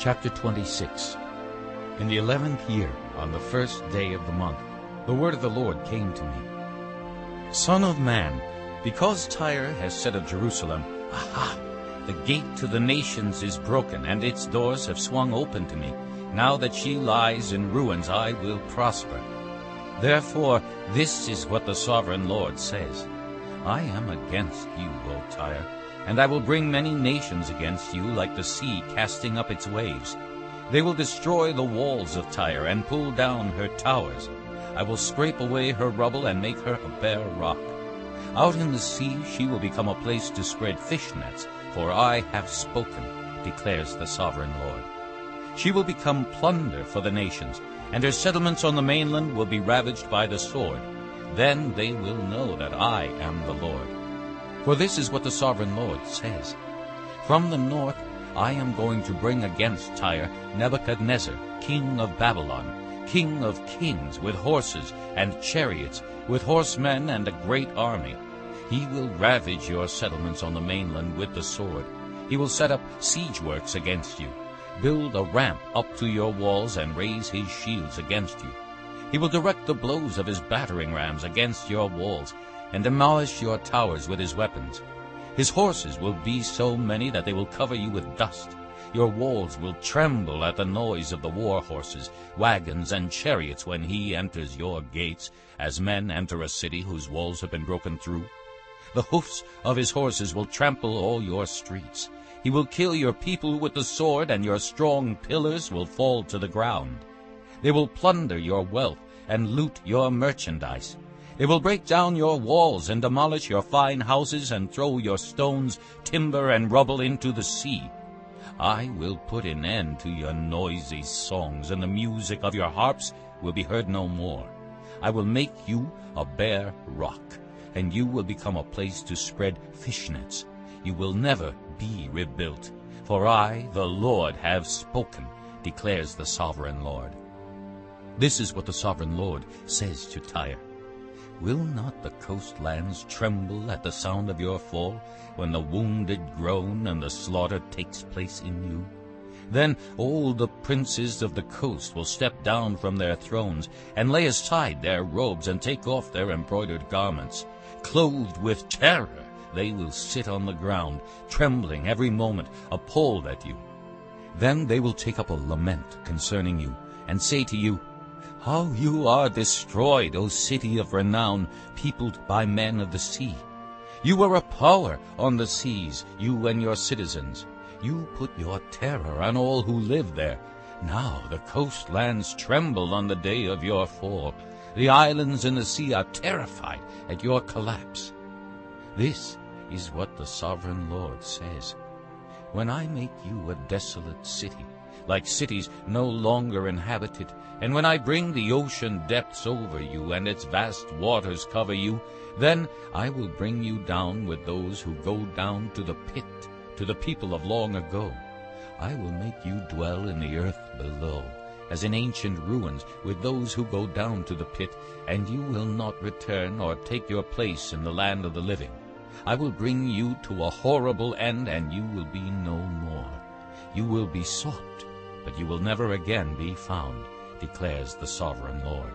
Chapter 26 In the eleventh year, on the first day of the month, the word of the Lord came to me. Son of man, because Tyre has said of Jerusalem, Aha! The gate to the nations is broken, and its doors have swung open to me. Now that she lies in ruins, I will prosper. Therefore, this is what the sovereign Lord says. I am against you, O Tyre, and I will bring many nations against you like the sea casting up its waves. They will destroy the walls of Tyre and pull down her towers. I will scrape away her rubble and make her a bare rock. Out in the sea she will become a place to spread fish nets, for I have spoken, declares the sovereign Lord. She will become plunder for the nations, and her settlements on the mainland will be ravaged by the sword. Then they will know that I am the Lord. For this is what the sovereign Lord says. From the north I am going to bring against Tyre Nebuchadnezzar, king of Babylon, king of kings, with horses and chariots, with horsemen and a great army. He will ravage your settlements on the mainland with the sword. He will set up siege works against you, build a ramp up to your walls, and raise his shields against you. He will direct the blows of his battering rams against your walls, and demolish your towers with his weapons. His horses will be so many that they will cover you with dust. Your walls will tremble at the noise of the war horses, wagons, and chariots when he enters your gates, as men enter a city whose walls have been broken through. The hoofs of his horses will trample all your streets. He will kill your people with the sword, and your strong pillars will fall to the ground. They will plunder your wealth and loot your merchandise. They will break down your walls and demolish your fine houses and throw your stones, timber, and rubble into the sea. I will put an end to your noisy songs, and the music of your harps will be heard no more. I will make you a bare rock, and you will become a place to spread fishnets. You will never be rebuilt, for I, the Lord, have spoken, declares the sovereign Lord. This is what the sovereign Lord says to Tyre. Will not the coastlands tremble at the sound of your fall, when the wounded groan and the slaughter takes place in you? Then all the princes of the coast will step down from their thrones, and lay aside their robes, and take off their embroidered garments. Clothed with terror, they will sit on the ground, trembling every moment, appalled at you. Then they will take up a lament concerning you, and say to you, how you are destroyed, O city of renown, peopled by men of the sea! You were a power on the seas, you and your citizens. You put your terror on all who live there. Now the coastlands tremble on the day of your fall. The islands in the sea are terrified at your collapse. This is what the sovereign Lord says. When I make you a desolate city, like cities no longer inhabited. And when I bring the ocean depths over you, and its vast waters cover you, then I will bring you down with those who go down to the pit, to the people of long ago. I will make you dwell in the earth below, as in ancient ruins, with those who go down to the pit, and you will not return or take your place in the land of the living. I will bring you to a horrible end, and you will be no. You will be sought, but you will never again be found, declares the sovereign Lord.